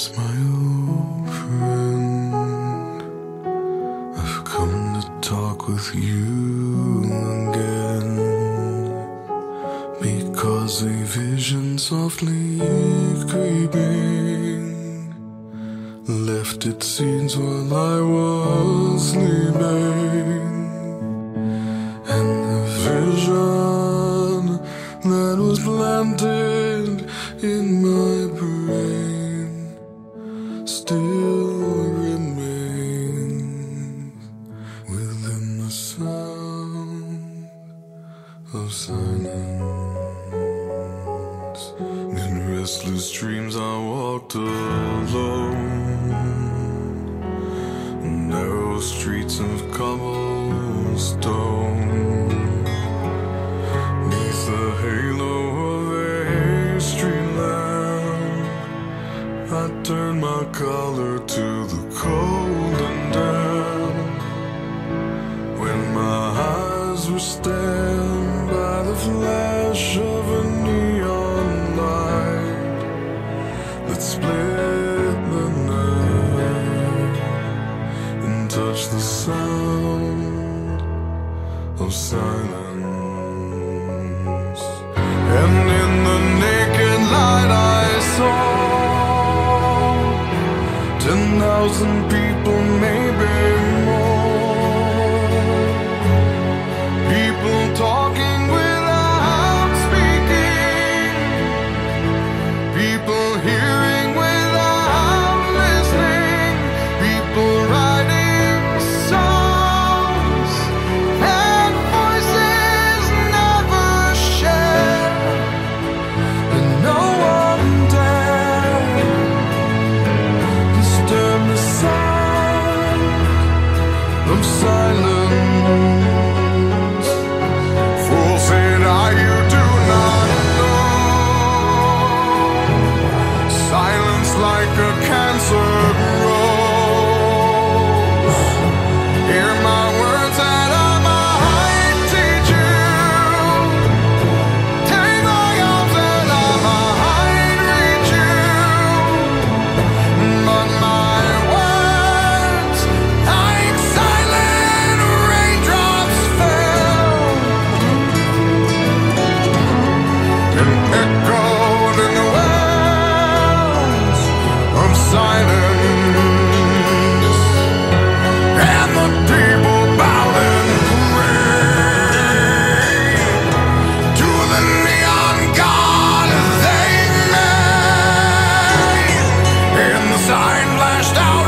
It's my old friend. I've come to talk with you again. Because a vision softly creeping left its scenes while I was sleeping. And the vision that was planted in my brain still remains within the sound of silence. In restless dreams, I walked alone. Narrow streets of cobblestone. I turned my collar to the cold and damp. When my eyes were stabbed by the flash of a neon light that split the night and touched the sound of silence. Ten thousand people maybe. of silence sign lashed out